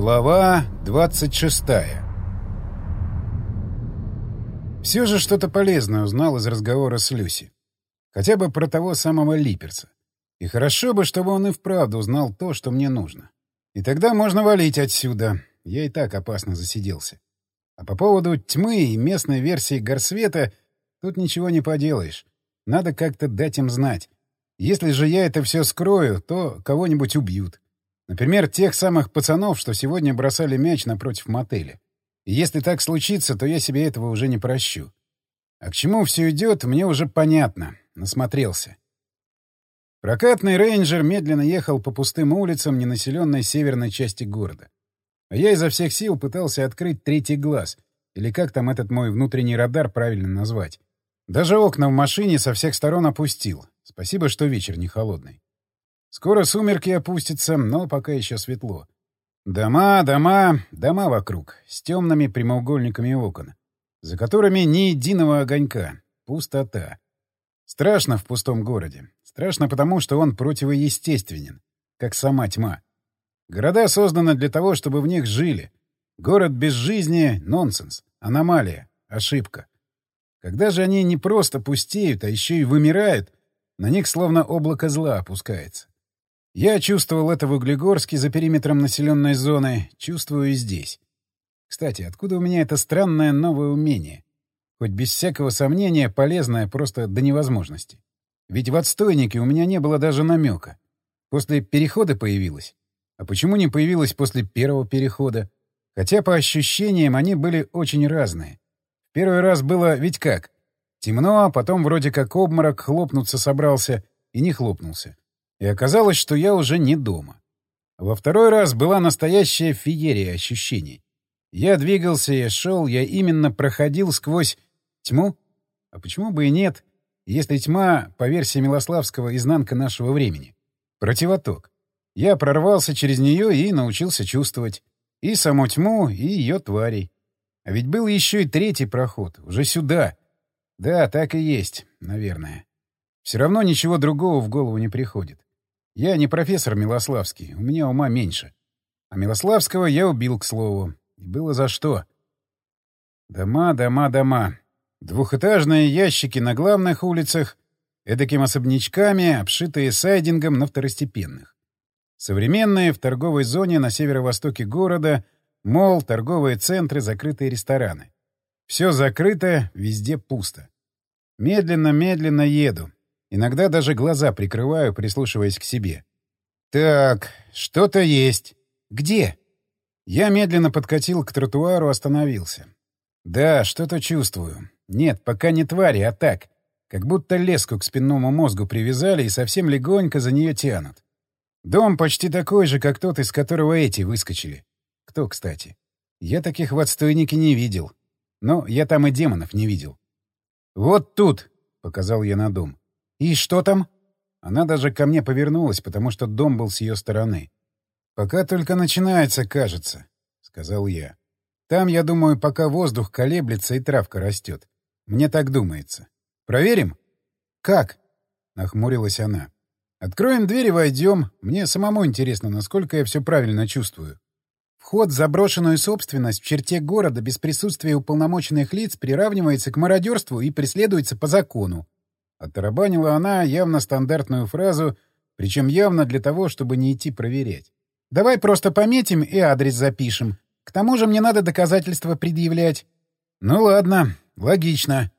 Глава 26 Все же что-то полезное узнал из разговора с Люси. Хотя бы про того самого Липерса. И хорошо бы, чтобы он и вправду узнал то, что мне нужно. И тогда можно валить отсюда. Я и так опасно засиделся. А по поводу тьмы и местной версии Горсвета тут ничего не поделаешь. Надо как-то дать им знать. Если же я это все скрою, то кого-нибудь убьют. Например, тех самых пацанов, что сегодня бросали мяч напротив мотеля. И если так случится, то я себе этого уже не прощу. А к чему все идет, мне уже понятно. Насмотрелся. Прокатный рейнджер медленно ехал по пустым улицам ненаселенной северной части города. А я изо всех сил пытался открыть третий глаз, или как там этот мой внутренний радар правильно назвать. Даже окна в машине со всех сторон опустил. Спасибо, что вечер не холодный. Скоро сумерки опустятся, но пока еще светло. Дома, дома, дома вокруг, с темными прямоугольниками окон, за которыми ни единого огонька. Пустота. Страшно в пустом городе. Страшно потому, что он противоестественен, как сама тьма. Города созданы для того, чтобы в них жили. Город без жизни — нонсенс, аномалия, ошибка. Когда же они не просто пустеют, а еще и вымирают, на них словно облако зла опускается. Я чувствовал это в Углегорске за периметром населенной зоны, чувствую и здесь. Кстати, откуда у меня это странное новое умение? Хоть без всякого сомнения полезное просто до невозможности. Ведь в отстойнике у меня не было даже намека. После перехода появилось. А почему не появилось после первого перехода? Хотя по ощущениям они были очень разные. В первый раз было ведь как? Темно, а потом вроде как обморок хлопнуться собрался и не хлопнулся. И оказалось, что я уже не дома. Во второй раз была настоящая феерия ощущений. Я двигался, я шел, я именно проходил сквозь тьму. А почему бы и нет, если тьма, по версии Милославского, изнанка нашего времени? Противоток. Я прорвался через нее и научился чувствовать и саму тьму, и ее тварей. А ведь был еще и третий проход, уже сюда. Да, так и есть, наверное. Все равно ничего другого в голову не приходит. Я не профессор Милославский, у меня ума меньше. А Милославского я убил, к слову. И было за что. Дома, дома, дома. Двухэтажные ящики на главных улицах, эдаким особнячками, обшитые сайдингом на второстепенных. Современные в торговой зоне на северо-востоке города, мол, торговые центры, закрытые рестораны. Все закрыто, везде пусто. Медленно-медленно еду. Иногда даже глаза прикрываю, прислушиваясь к себе. «Так, что-то есть. Где?» Я медленно подкатил к тротуару, остановился. «Да, что-то чувствую. Нет, пока не твари, а так. Как будто леску к спинному мозгу привязали и совсем легонько за нее тянут. Дом почти такой же, как тот, из которого эти выскочили. Кто, кстати? Я таких в отстойнике не видел. Но я там и демонов не видел. «Вот тут!» — показал я на дом. «И что там?» Она даже ко мне повернулась, потому что дом был с ее стороны. «Пока только начинается, кажется», — сказал я. «Там, я думаю, пока воздух колеблется и травка растет. Мне так думается. Проверим?» «Как?» — нахмурилась она. «Откроем дверь и войдем. Мне самому интересно, насколько я все правильно чувствую». Вход в заброшенную собственность в черте города без присутствия уполномоченных лиц приравнивается к мародерству и преследуется по закону. Оттарабанила она явно стандартную фразу, причем явно для того, чтобы не идти проверять. «Давай просто пометим и адрес запишем. К тому же мне надо доказательства предъявлять». «Ну ладно, логично».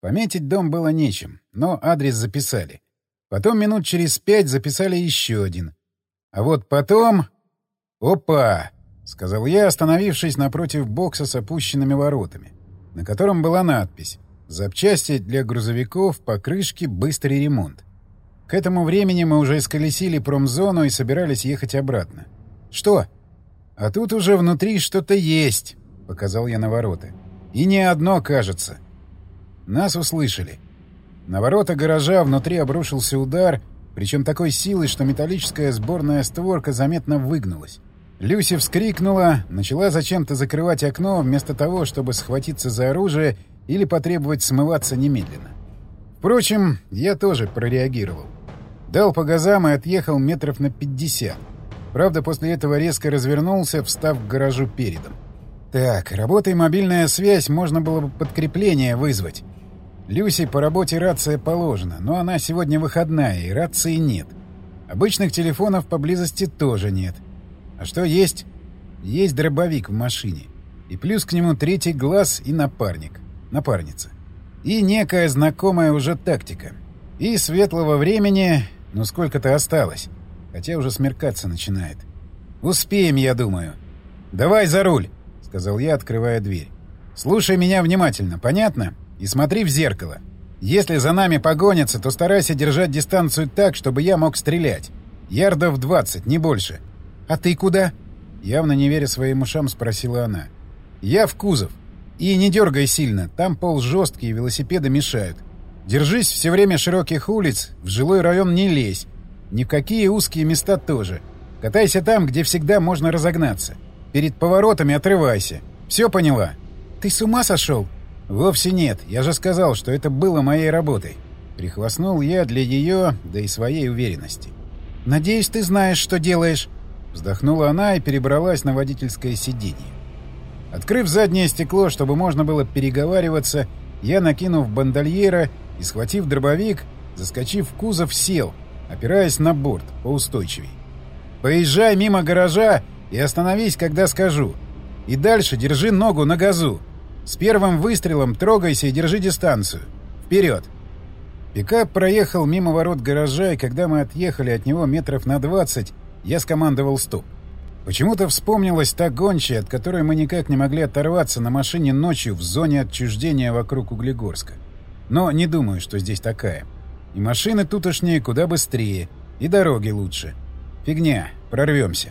Пометить дом было нечем, но адрес записали. Потом минут через пять записали еще один. А вот потом... «Опа!» — сказал я, остановившись напротив бокса с опущенными воротами, на котором была надпись Запчасти для грузовиков, покрышки, быстрый ремонт. К этому времени мы уже исколесили промзону и собирались ехать обратно. «Что?» «А тут уже внутри что-то есть», — показал я на ворота. «И не одно, кажется». Нас услышали. На ворота гаража внутри обрушился удар, причем такой силой, что металлическая сборная створка заметно выгнулась. Люси вскрикнула, начала зачем-то закрывать окно, вместо того, чтобы схватиться за оружие или потребовать смываться немедленно. Впрочем, я тоже прореагировал. Дал по газам и отъехал метров на 50. Правда, после этого резко развернулся, встав к гаражу передом. Так, работай мобильная связь, можно было бы подкрепление вызвать. Люси по работе рация положена, но она сегодня выходная, и рации нет. Обычных телефонов поблизости тоже нет. А что есть? Есть дробовик в машине. И плюс к нему третий глаз и напарник. Напарница. И некая знакомая уже тактика. И светлого времени, ну сколько-то осталось. Хотя уже смеркаться начинает. Успеем, я думаю. Давай за руль, сказал я, открывая дверь. Слушай меня внимательно, понятно? И смотри в зеркало. Если за нами погонятся, то старайся держать дистанцию так, чтобы я мог стрелять. Ярдов 20, не больше. А ты куда? Явно не веря своим ушам, спросила она. Я в кузов. И не дергай сильно, там пол жесткий, велосипеды мешают. Держись все время широких улиц, в жилой район не лезь. Ни в какие узкие места тоже. Катайся там, где всегда можно разогнаться. Перед поворотами отрывайся. Все поняла? Ты с ума сошел? Вовсе нет. Я же сказал, что это было моей работой. Прихвастнул я для ее, да и своей уверенности. «Надеюсь, ты знаешь, что делаешь», — вздохнула она и перебралась на водительское сиденье. Открыв заднее стекло, чтобы можно было переговариваться, я, накинув бандольера и схватив дробовик, заскочив в кузов, сел, опираясь на борт, поустойчивей. «Поезжай мимо гаража и остановись, когда скажу. И дальше держи ногу на газу. С первым выстрелом трогайся и держи дистанцию. Вперед!» Пикап проехал мимо ворот гаража, и когда мы отъехали от него метров на двадцать, я скомандовал «стоп». Почему-то вспомнилась та гончая, от которой мы никак не могли оторваться на машине ночью в зоне отчуждения вокруг Углегорска. Но не думаю, что здесь такая. И машины тутошние куда быстрее, и дороги лучше. Фигня, прорвемся.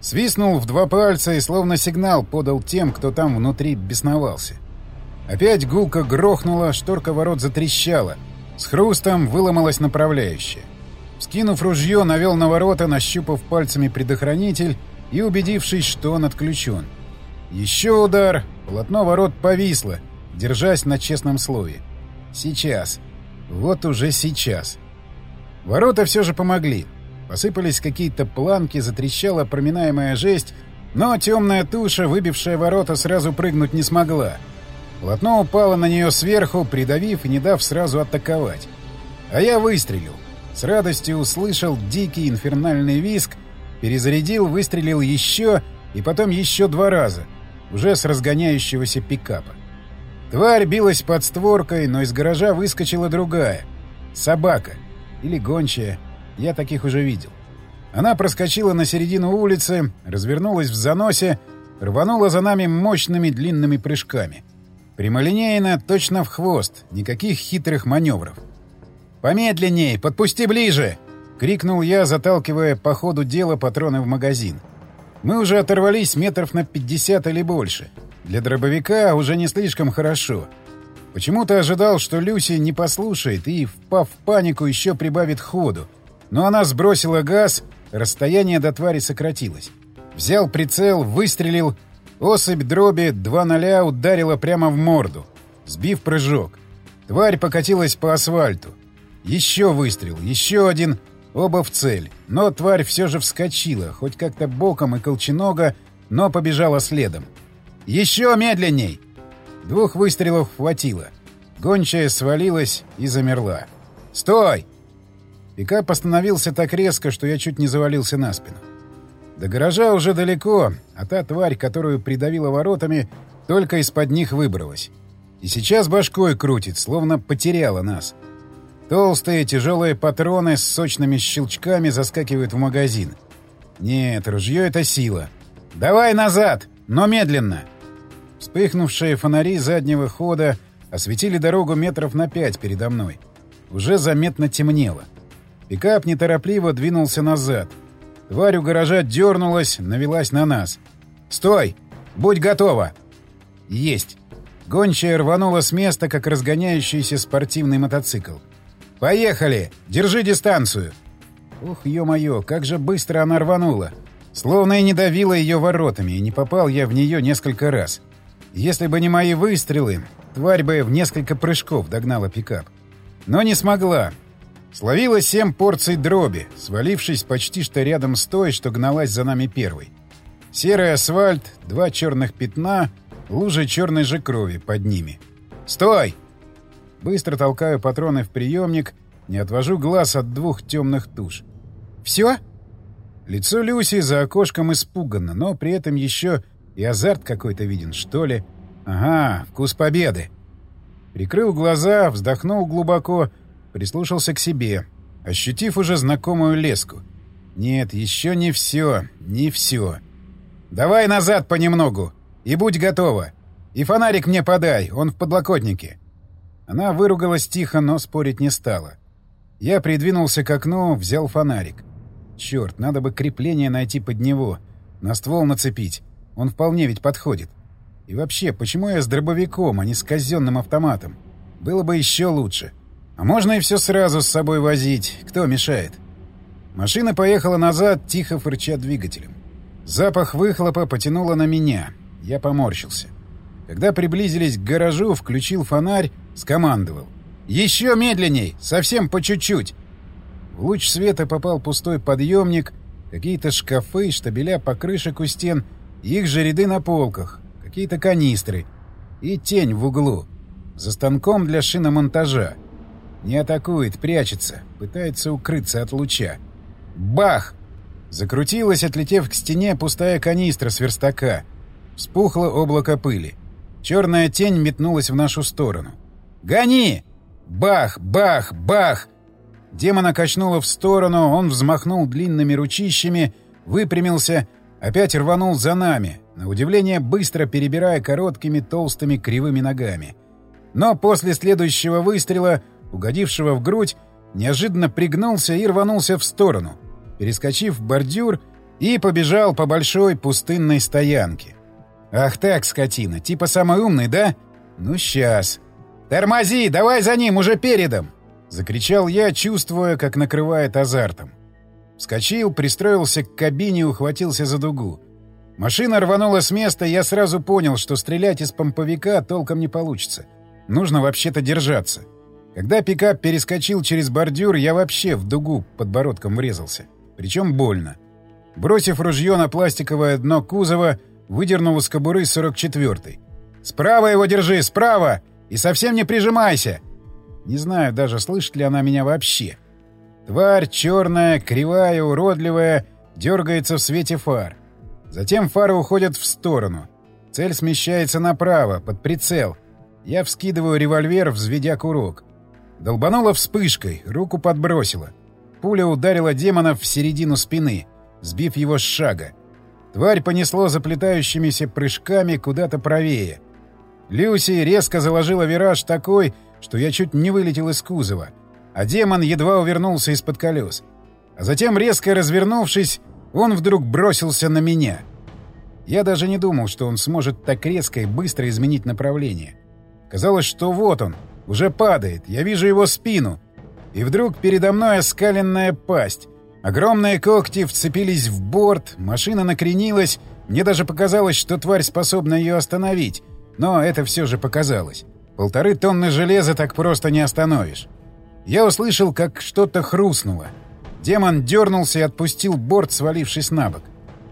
Свистнул в два пальца и словно сигнал подал тем, кто там внутри бесновался. Опять гулко грохнула, шторка ворот затрещала. С хрустом выломалась направляющая. Скинув ружье, навел на ворота, нащупав пальцами предохранитель и убедившись, что он отключен. Еще удар. Полотно ворот повисло, держась на честном слове. Сейчас. Вот уже сейчас. Ворота все же помогли. Посыпались какие-то планки, затрещала проминаемая жесть, но темная туша, выбившая ворота, сразу прыгнуть не смогла. Полотно упало на нее сверху, придавив и не дав сразу атаковать. А я выстрелил. С радостью услышал дикий инфернальный визг, перезарядил, выстрелил еще и потом еще два раза, уже с разгоняющегося пикапа. Тварь билась под створкой, но из гаража выскочила другая. Собака. Или гончая. Я таких уже видел. Она проскочила на середину улицы, развернулась в заносе, рванула за нами мощными длинными прыжками. Прямолинейно, точно в хвост, никаких хитрых маневров. «Помедленней! Подпусти ближе!» — крикнул я, заталкивая по ходу дела патроны в магазин. Мы уже оторвались метров на 50 или больше. Для дробовика уже не слишком хорошо. Почему-то ожидал, что Люси не послушает и, впав в панику, еще прибавит ходу. Но она сбросила газ, расстояние до твари сократилось. Взял прицел, выстрелил. Осыпь дроби 2-0 ударила прямо в морду, сбив прыжок. Тварь покатилась по асфальту. Еще выстрел, еще один, оба в цель. Но тварь все же вскочила, хоть как-то боком и колченога, но побежала следом. «Еще медленней!» Двух выстрелов хватило. Гончая свалилась и замерла. «Стой!» Пикап остановился так резко, что я чуть не завалился на спину. До гаража уже далеко, а та тварь, которую придавила воротами, только из-под них выбралась. И сейчас башкой крутит, словно потеряла нас. — Толстые тяжелые патроны с сочными щелчками заскакивают в магазин. Нет, ружье — это сила. «Давай назад, но медленно!» Вспыхнувшие фонари заднего хода осветили дорогу метров на пять передо мной. Уже заметно темнело. Пикап неторопливо двинулся назад. Тварь у гаража дернулась, навелась на нас. «Стой! Будь готова!» «Есть!» Гончая рванула с места, как разгоняющийся спортивный мотоцикл. «Поехали! Держи дистанцию!» Ух, ё-моё, как же быстро она рванула! Словно и не давила ее воротами, и не попал я в нее несколько раз. Если бы не мои выстрелы, тварь бы в несколько прыжков догнала пикап. Но не смогла. Словила семь порций дроби, свалившись почти что рядом с той, что гналась за нами первой. Серый асфальт, два черных пятна, лужи черной же крови под ними. «Стой!» Быстро толкаю патроны в приемник, не отвожу глаз от двух темных туш. «Все?» Лицо Люси за окошком испуганно, но при этом еще и азарт какой-то виден, что ли. Ага, вкус победы. Прикрыл глаза, вздохнул глубоко, прислушался к себе, ощутив уже знакомую леску. Нет, еще не все, не все. Давай назад понемногу и будь готова. И фонарик мне подай, он в подлокотнике. Она выругалась тихо, но спорить не стала. Я придвинулся к окну, взял фонарик. Черт, надо бы крепление найти под него, на ствол нацепить. Он вполне ведь подходит. И вообще, почему я с дробовиком, а не с казенным автоматом? Было бы еще лучше. А можно и все сразу с собой возить. Кто мешает? Машина поехала назад, тихо фырча двигателем. Запах выхлопа потянуло на меня. Я поморщился. Когда приблизились к гаражу, включил фонарь, скомандовал. «Еще медленней! Совсем по чуть-чуть!» В луч света попал пустой подъемник, какие-то шкафы, штабеля покрышек у стен — их же ряды на полках, какие-то канистры и тень в углу. За станком для шиномонтажа. Не атакует, прячется, пытается укрыться от луча. Бах! Закрутилась, отлетев к стене, пустая канистра с верстака. Вспухло облако пыли. Черная тень метнулась в нашу сторону. «Гони!» Бах! Бах! Бах! Демона качнуло в сторону, он взмахнул длинными ручищами, выпрямился Опять рванул за нами, на удивление быстро перебирая короткими толстыми кривыми ногами. Но после следующего выстрела, угодившего в грудь, неожиданно пригнулся и рванулся в сторону, перескочив бордюр и побежал по большой пустынной стоянке. «Ах так, скотина, типа самый умный, да? Ну, сейчас!» «Тормози! Давай за ним, уже передом!» — закричал я, чувствуя, как накрывает азартом. Вскочил, пристроился к кабине ухватился за дугу. Машина рванула с места, и я сразу понял, что стрелять из помповика толком не получится. Нужно вообще-то держаться. Когда пикап перескочил через бордюр, я вообще в дугу подбородком врезался. Причем больно. Бросив ружье на пластиковое дно кузова, выдернул из кобуры 44-й. «Справа его держи, справа! И совсем не прижимайся!» Не знаю даже, слышит ли она меня вообще. Тварь черная, кривая, уродливая, дергается в свете фар. Затем фары уходят в сторону. Цель смещается направо, под прицел. Я вскидываю револьвер, взведя курок. Долбанула вспышкой, руку подбросила. Пуля ударила демона в середину спины, сбив его с шага. Тварь понесло заплетающимися прыжками куда-то правее. Люси резко заложила вираж такой, что я чуть не вылетел из кузова — а демон едва увернулся из-под колес. А затем, резко развернувшись, он вдруг бросился на меня. Я даже не думал, что он сможет так резко и быстро изменить направление. Казалось, что вот он, уже падает, я вижу его спину. И вдруг передо мной оскаленная пасть. Огромные когти вцепились в борт, машина накренилась, мне даже показалось, что тварь способна ее остановить. Но это все же показалось. Полторы тонны железа так просто не остановишь. Я услышал, как что-то хрустнуло. Демон дернулся и отпустил борт, свалившись на бок.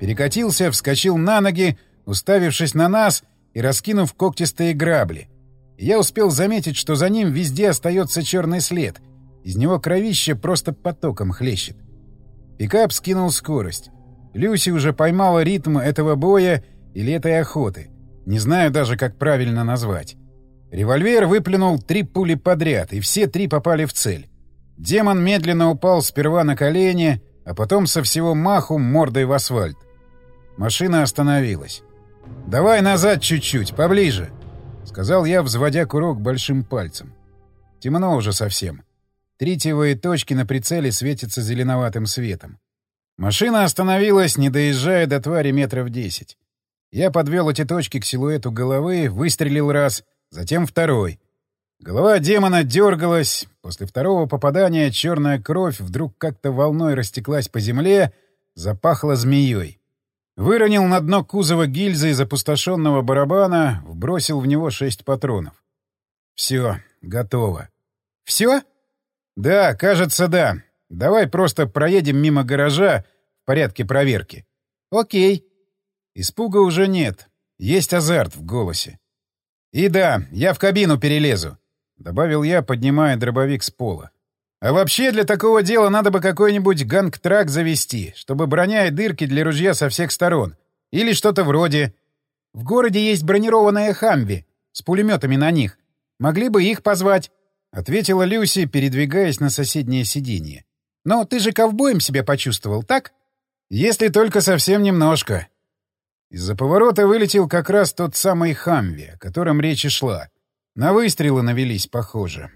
Перекатился, вскочил на ноги, уставившись на нас и раскинув когтистые грабли. Я успел заметить, что за ним везде остается черный след. Из него кровище просто потоком хлещет. Пикап скинул скорость. Люси уже поймала ритм этого боя или этой охоты. Не знаю даже, как правильно назвать. Револьвер выплюнул три пули подряд, и все три попали в цель. Демон медленно упал сперва на колени, а потом со всего маху мордой в асфальт. Машина остановилась. «Давай назад чуть-чуть, поближе», — сказал я, взводя курок большим пальцем. Темно уже совсем. Тритиевые точки на прицеле светятся зеленоватым светом. Машина остановилась, не доезжая до твари метров десять. Я подвел эти точки к силуэту головы, выстрелил раз — затем второй. Голова демона дергалась. После второго попадания черная кровь вдруг как-то волной растеклась по земле, запахла змеей. Выронил на дно кузова гильзы из опустошенного барабана, вбросил в него шесть патронов. Все, готово. Все? «Да, кажется, да. Давай просто проедем мимо гаража в порядке проверки». «Окей». Испуга уже нет. Есть азарт в голосе. «И да, я в кабину перелезу», — добавил я, поднимая дробовик с пола. «А вообще для такого дела надо бы какой-нибудь гангтрак завести, чтобы броня и дырки для ружья со всех сторон. Или что-то вроде...» «В городе есть бронированная «Хамви» с пулеметами на них. Могли бы их позвать», — ответила Люси, передвигаясь на соседнее сиденье. «Но ты же ковбоем себя почувствовал, так?» «Если только совсем немножко». Из-за поворота вылетел как раз тот самый «Хамви», о котором речь и шла. На выстрелы навелись, похоже.